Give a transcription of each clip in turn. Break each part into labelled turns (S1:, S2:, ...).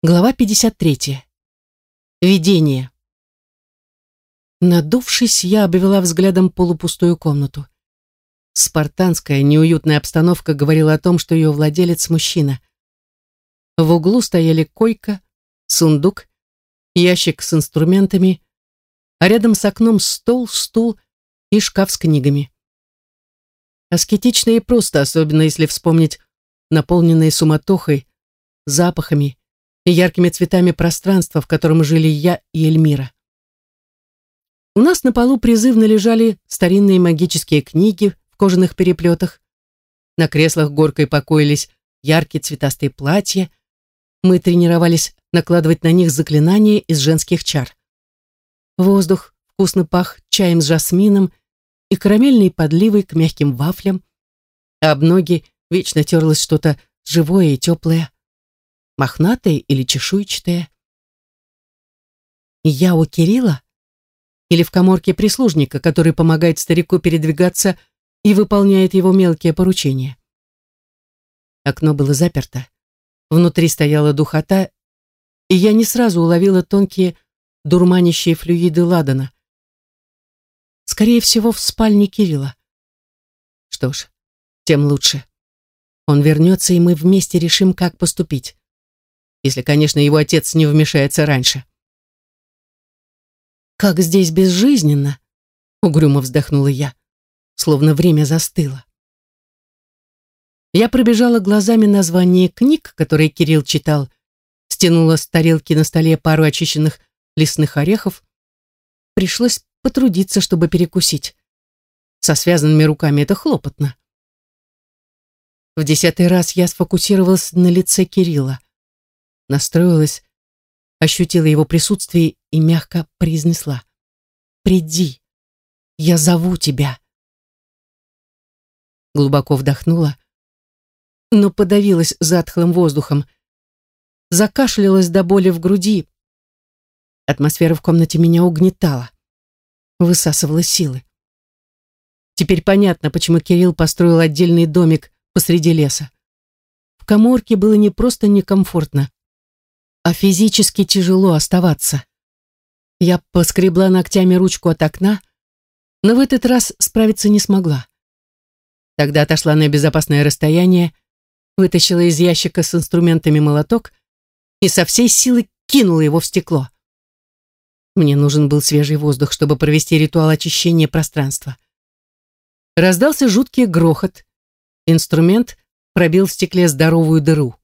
S1: Глава 53. Видение. Надувшись, я обвела взглядом полупустую комнату. Спартанская, неуютная обстановка говорила о том, что ее владелец – мужчина. В углу стояли койка, сундук, ящик с инструментами, а рядом с окном стол, стул и шкаф с книгами. Аскетично и просто, особенно если вспомнить наполненные суматохой, запахами и яркими цветами пространства, в котором жили я и Эльмира. У нас на полу призывно лежали старинные магические книги в кожаных переплетах. На креслах горкой покоились яркие цветастые платья. Мы тренировались накладывать на них заклинания из женских чар. Воздух вкусно пах чаем с жасмином и карамельной подливой к мягким вафлям, а об ноги вечно терлось что-то живое и теплое мохнатое или чешуйчатое. Я у Кирилла? Или в коморке прислужника, который помогает старику передвигаться и выполняет его мелкие поручения? Окно было заперто. Внутри стояла духота, и я не сразу уловила тонкие дурманящие флюиды ладана. Скорее всего, в спальне Кирилла. Что ж, тем лучше. Он вернется, и мы вместе решим, как поступить если, конечно, его отец не вмешается раньше. «Как здесь безжизненно!» — угрюмо вздохнула я, словно время застыло. Я пробежала глазами название книг, которые Кирилл читал, стянула с тарелки на столе пару очищенных лесных орехов. Пришлось потрудиться, чтобы перекусить. Со связанными руками это хлопотно. В десятый раз я сфокусировалась на лице Кирилла настроилась, ощутила его присутствие и мягко произнесла. «Приди, я зову тебя». Глубоко вдохнула, но подавилась затхлым воздухом, закашлялась до боли в груди. Атмосфера в комнате меня угнетала, высасывала силы. Теперь понятно, почему Кирилл построил отдельный домик посреди леса. В коморке было не просто некомфортно, а физически тяжело оставаться. Я поскребла ногтями ручку от окна, но в этот раз справиться не смогла. Тогда отошла на безопасное расстояние, вытащила из ящика с инструментами молоток и со всей силы кинула его в стекло. Мне нужен был свежий воздух, чтобы провести ритуал очищения пространства. Раздался жуткий грохот. Инструмент пробил в стекле здоровую дыру.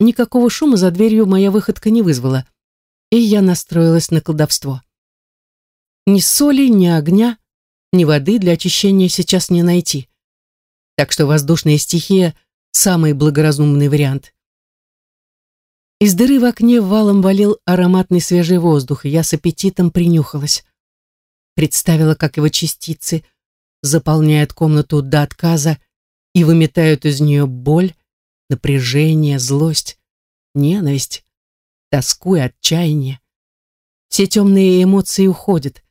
S1: Никакого шума за дверью моя выходка не вызвала, и я настроилась на колдовство. Ни соли, ни огня, ни воды для очищения сейчас не найти. Так что воздушная стихия – самый благоразумный вариант. Из дыры в окне валом валил ароматный свежий воздух, и я с аппетитом принюхалась. Представила, как его частицы заполняют комнату до отказа и выметают из нее боль, напряжение, злость, ненависть, тоску и отчаяние. Все темные эмоции уходят,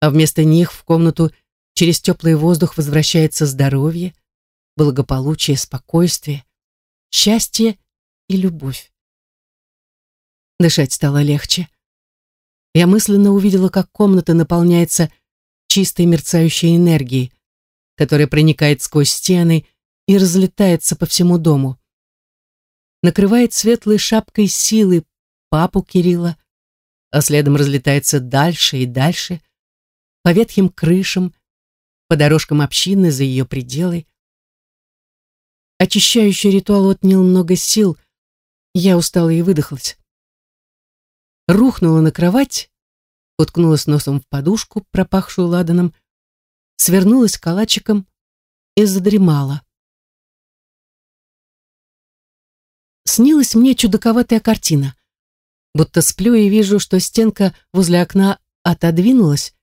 S1: а вместо них в комнату через теплый воздух возвращается здоровье, благополучие, спокойствие, счастье и любовь. Дышать стало легче. Я мысленно увидела, как комната наполняется чистой мерцающей энергией, которая проникает сквозь стены и разлетается по всему дому. Накрывает светлой шапкой силы папу Кирилла, а следом разлетается дальше и дальше, по ветхим крышам, по дорожкам общины за ее пределы. Очищающий ритуал отнял много сил, я устала и выдохлась. Рухнула на кровать, уткнулась носом в подушку, пропахшую ладаном, свернулась калачиком и задремала. Снилась мне чудаковатая картина. Будто сплю и вижу, что стенка возле окна отодвинулась,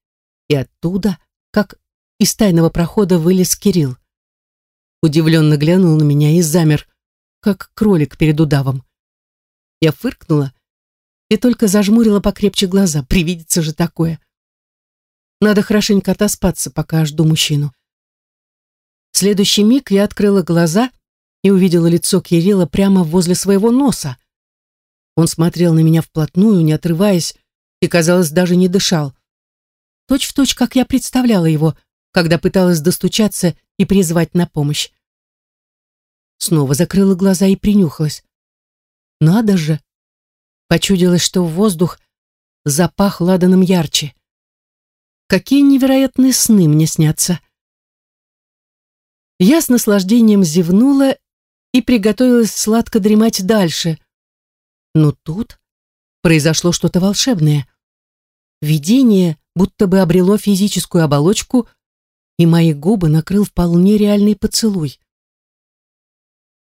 S1: и оттуда, как из тайного прохода, вылез Кирилл. Удивленно глянул на меня и замер, как кролик перед удавом. Я фыркнула и только зажмурила покрепче глаза. Привидится же такое. Надо хорошенько отоспаться, пока жду мужчину. В следующий миг я открыла глаза и увидела лицо Кирилла прямо возле своего носа, Он смотрел на меня вплотную, не отрываясь, и, казалось, даже не дышал. Точь в точь, как я представляла его, когда пыталась достучаться и призвать на помощь. Снова закрыла глаза и принюхалась. Надо же! Почудилось, что воздух запах ладаном ярче. Какие невероятные сны мне снятся. Я с наслаждением зевнула и приготовилась сладко дремать дальше. Но тут произошло что-то волшебное. Видение будто бы обрело физическую оболочку, и мои губы накрыл вполне реальный поцелуй.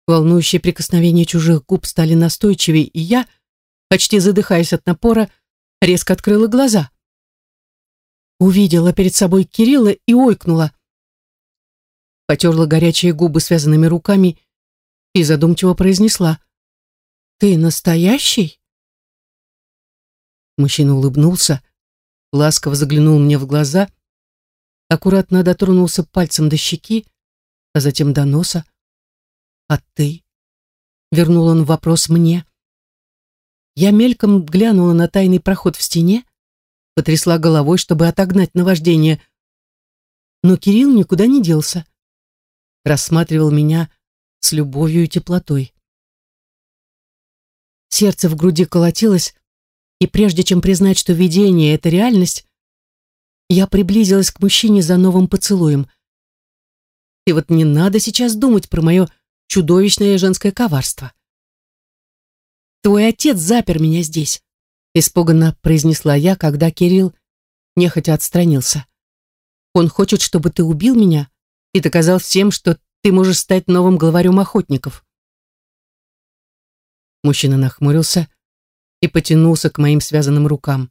S1: Волнующие прикосновения чужих губ стали настойчивее, и я, почти задыхаясь от напора, резко открыла глаза. Увидела перед собой Кирилла и ойкнула. Потерла горячие губы связанными руками и задумчиво произнесла. «Ты настоящий?» Мужчина улыбнулся, ласково заглянул мне в глаза, аккуратно дотронулся пальцем до щеки, а затем до носа. «А ты?» — вернул он вопрос мне. Я мельком глянула на тайный проход в стене, потрясла головой, чтобы отогнать наваждение. Но Кирилл никуда не делся. Рассматривал меня с любовью и теплотой. Сердце в груди колотилось, и прежде чем признать, что видение — это реальность, я приблизилась к мужчине за новым поцелуем. И вот не надо сейчас думать про мое чудовищное женское коварство. «Твой отец запер меня здесь», — испуганно произнесла я, когда Кирилл нехотя отстранился. «Он хочет, чтобы ты убил меня и доказал всем, что ты можешь стать новым главарем охотников». Мужчина нахмурился и потянулся к моим связанным рукам.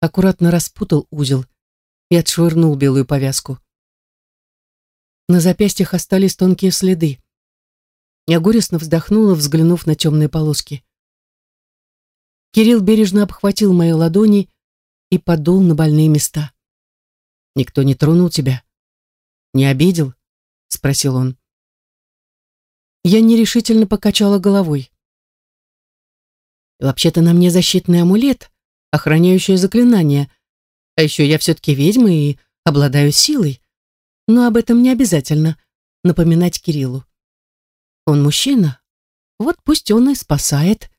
S1: Аккуратно распутал узел и отшвырнул белую повязку. На запястьях остались тонкие следы. Я горестно вздохнула, взглянув на темные полоски. Кирилл бережно обхватил мои ладони и подул на больные места. «Никто не тронул тебя? Не обидел?» — спросил он. Я нерешительно покачала головой. «Вообще-то на мне защитный амулет, охраняющее заклинание, а еще я все-таки ведьма и обладаю силой, но об этом не обязательно напоминать Кириллу. Он мужчина, вот пусть он и спасает.